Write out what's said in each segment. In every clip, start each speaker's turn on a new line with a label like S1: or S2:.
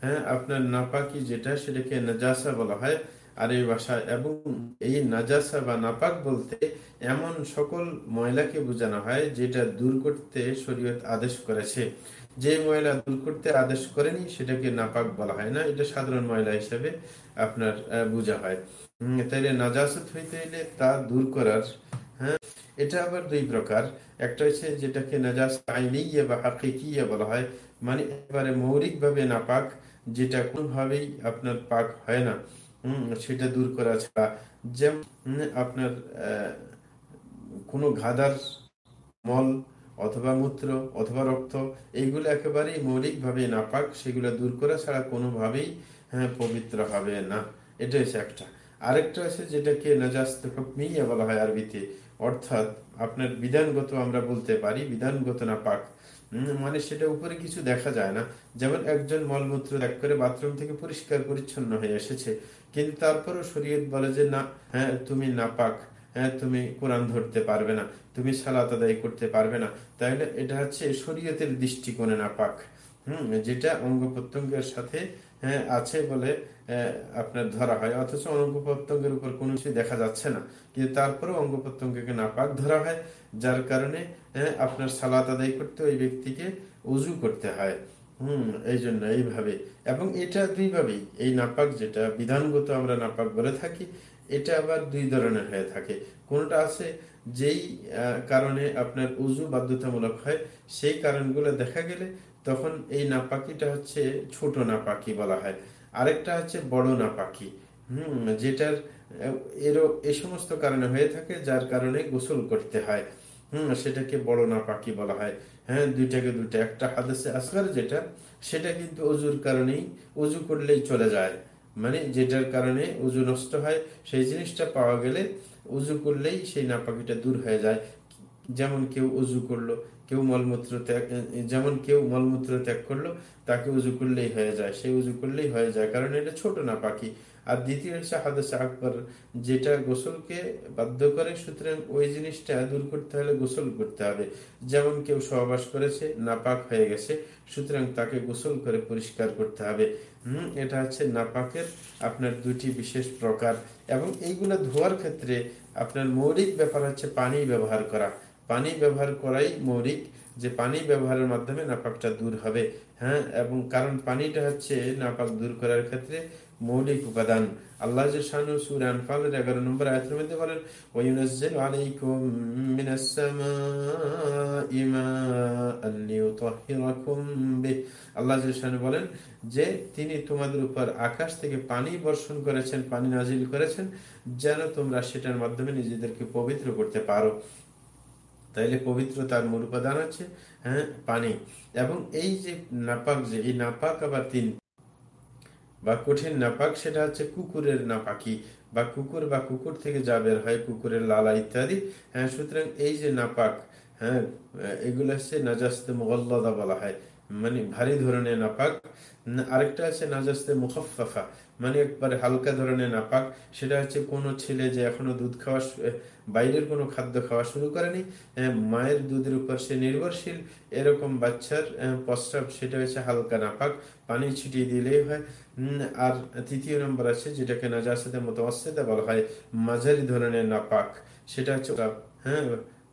S1: হ্যাঁ আপনার নাপাকি যেটা সেটাকে নাজাসা বলা হয় এবং এই নাজাসা বা নাপাক বলতে এমন সকল ময়লাকে বোঝানো হয় যেটা দূর করতে শরীয়ত আদেশ করেছে। যে ময়লা দূর করতে আদেশ করেনি সেটাকে নাপাক বলা হয় না। এটা সাধারণ ময়লা হিসেবে আপনার বোঝা হয়। তাইলে নাজাসত হইতে হইলে তা দূর করার হ্যাঁ এটা আবার দুই প্রকার। একটা হচ্ছে যেটাকে নাজাস আইনিয়া বা হাকিকিয়া বলা হয় মানে এবারে মৌলিক ভাবে নাপাক, যেটা কোনোভাবেই আপনার পাক হয় না। সেটা দূর করা ছাড়া। যেমন আপনার কোনো গাদার মল অথবা মূত্র অথবা রক্ত এইগুলো একেবারেই মৌলিকভাবে নাপাক, সেগুলো দূর করা ছাড়া কোনোভাবেই হ্যাঁ পবিত্র হবে না। এটা হচ্ছে একটা। আরেকটা আছে যেটাকে হুকমিয়া বলা হয় আরবিতে। অর্থাৎ আপনার বিধানগত আমরা বলতে পারি, বিধানগত নাপাক মানে সেটা উপরে কিছু দেখা যায় না। যেমন একজন মলমূত্র ত্যাগ করে বাথরুম থেকে পরিষ্কার পরিচ্ছন্ন হয়ে এসেছে। কিন্তু তারপরও শরীয়ত বলে যে, না হ্যাঁ তুমি নাপাক হ্যাঁ তুমি কোরআন ধরতে পারবে না। তুমি সালাত আদায় করতে পারবে না। তাহলে এটা হচ্ছে শরীয়তের দৃষ্টিকোণে নাপাক হম, যেটা অঙ্গ প্রত্যঙ্গের সাথে আছে বলে আপনার ধরা হয়। অথচ অঙ্গ প্রত্যঙ্গের উপর কোনো কিছু দেখা যাচ্ছে না। কিন্তু তারপরেও অঙ্গ প্রত্যঙ্গকে নাপাক ধরা হয়, যার কারণে আপনার সালাত আদায় করতে ওই ব্যক্তিকে উজু করতে হয়। হম, এই জন্য, এইভাবে। এবং এটা দুইভাবেই, এই নাপাক যেটা, বিধানগত আমরা নাপাক বলে থাকি, এটা আবার দুই ধরনের হয়ে থাকে। কোনটা আছে যেই কারণে আপনার উজু বাধ্যতামূলক হয়, সেই কারণগুলো দেখা গেলে তখন এই নাপাকিটা হচ্ছে ছোট নাপাকি বলা হয়। আরেকটা হচ্ছে বড় নাপাকি। হম, যেটার এরও এই সমস্ত কারণে হয়ে থাকে, যার কারণে গোসল করতে হয়। হম, সেটাকে বড় নাপাকি বলা হয়। হ্যাঁ দুইটাকে দুইটা। একটা হাদেসে আসগার যেটা, সেটা কিন্তু অজুর কারণেই অজু করলেই চলে যায়। মানে যেটার কারণে উজু নষ্ট হয়, সেই জিনিসটা পাওয়া গেলে উজু করলেই সেই নাপাকিটা দূর হয়ে যায়। যেমন কেউ উজু করল, কেউ মলমূত্র ত্যাগ, যেমন কেউ মলমূত্র ত্যাগ করল, তাকে উজু করলেই হয়ে যায়। সেই উজু করলেই হয়ে যায়, কারণ এটা ছোট না পাখি আর দ্বিতীয় হচ্ছে হাদাসে আকবর, যেটা গোসলকে বাধ্য করে, সুতরাং ওই জিনিসটা দূর করতে হলে গোসল করতে হবে। যেমন কেউ সহবাস করেছে, নাপাক হয়ে গেছে, সুতরাং তাকে গোসল করে পরিষ্কার করতে হবে। হম, এটা হচ্ছে নাপাকের আপনার দুটি বিশেষ প্রকার। এবং এইগুলো ধোয়ার ক্ষেত্রে আপনার মৌলিক ব্যাপার হচ্ছে পানি ব্যবহার করা। পানি ব্যবহার করাই মৌলিক, যে পানি ব্যবহারের মাধ্যমে নাপাকটা দূর হবে। হ্যাঁ এবং কারণ পানিটা হচ্ছে নাপাক দূর করার ক্ষেত্রে মৌলিক উপাদান। আল্লাহ এগারো নম্বর আয়াতের মধ্যে বলেন, ওয়ায়ুনাজ্জিলু আলাইকুম মিনাস সামাই মাআন লিইউতাহহিরাকুম বিহি। আল্লাহ শানু বলেন, যে তিনি তোমাদের উপর আকাশ থেকে পানি বর্ষণ করেছেন, পানি নাজিল করেছেন, যেন তোমরা সেটার মাধ্যমে নিজেদেরকে পবিত্র করতে পারো। তাইলে পবিত্রতার মূল উপাদান আছে হ্যাঁ পানি। এবং এই যে নাপাক যে, এই নাপাক আবার তিন বা কঠিন নাপাক, সেটা হচ্ছে কুকুরের নাপাকি বা কুকুর বা কুকুর থেকে যা বের হয়, কুকুরের লালা ইত্যাদি। হ্যাঁ সুতরাং এই যে নাপাক হ্যাঁ এগুলো হচ্ছে নাজাস্তে মোগল্লদা বলা হয়। মানে ভারী ধরনের নাপাক। আরেকটা আছে নাজাস্তে মুখফাফা মানে একবারে হালকা ধরনের নাপাক। সেটা হচ্ছে কোনো ছেলে যে এখনও দুধ খাওয়া বাইরের কোনো খাদ্য খাওয়া শুরু করেনি মায়ের দুধের উপর সে নির্ভরশীল। এরকম বাচ্চার প্রস্রাব সেটা হচ্ছে হালকা নাপাক। পানি ছিটিয়ে দিলেই হয়। আর তৃতীয় নম্বর আছে যেটাকে নাজাসাতে মতো অস্তেতা বলা হয়, মাঝারি ধরনের নাপাক। সেটা হচ্ছে হ্যাঁ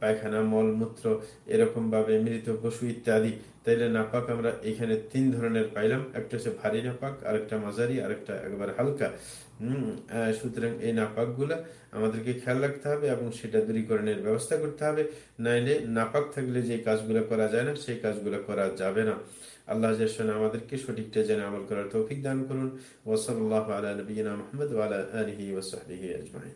S1: পায়খানা, মলমূত্র এরকম ভাবে মৃত পশু ইত্যাদি। তাইলে নাপাক আমরা এখানে তিন ধরনের পাইলাম। একটা হচ্ছে ভারী নাপাক, আরেকটা মাঝারি, আরেকটা একবারে হালকা। হম সুতরাং এই নাপাকগুলা আমাদেরকে খেয়াল রাখতে হবে এবং সেটা দূরীকরণের ব্যবস্থা করতে হবে। নাইলে নাপাক থাকলে যে কাজগুলো করা যায় না, সেই কাজগুলো করা যাবে না। আল্লাহ আমাদেরকে সঠিকটা জেনে আমল করার তৌফিক দান করুন। ওসল আল্লাহ আলা নবীনা মোহাম্মদ আলা আলহি ওসাহি আজমাইন।